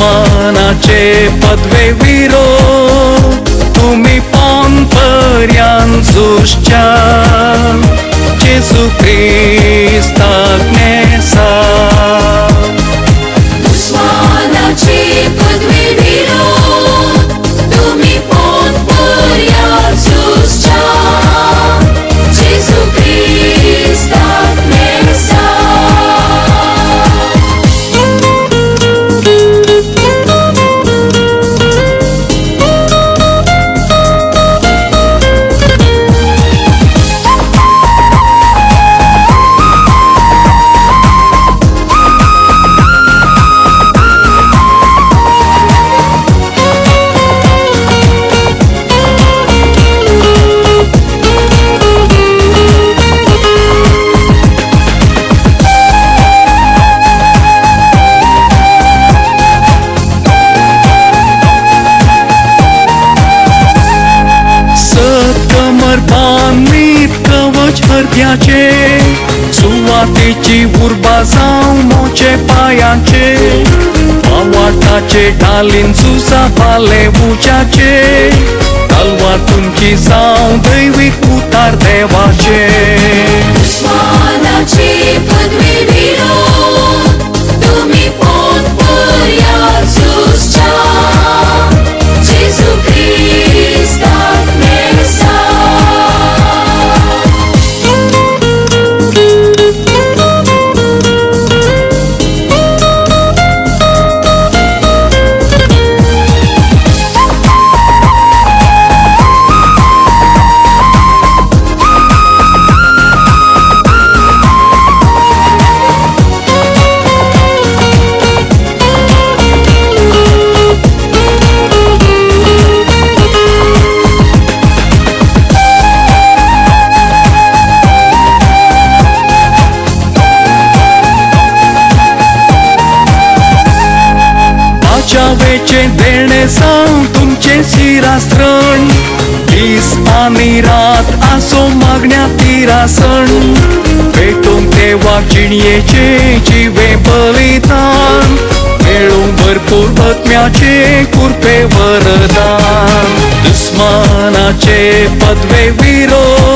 माना पदवे वे वीरो तुमी पन्परिया न्सुष्चा सत्याचे सुवातेची उर्बा जावं मोचे पायांचे आवाटाचे ढालीन सुसा पाले उच्याचे कालवा तुमची जावं दैवीक उतार देवाचे વેચે દેણે સાઉ તુમચે સી રાસરણ ઇસ આમી રાત આસો મગ્ન પીરસણ વે トム તેવા ચીણિયે ચી વે બલીતા મેળું પર પર્વત માંટે કુર્પે મરદા દુશ્મનાચે પદવે વિરો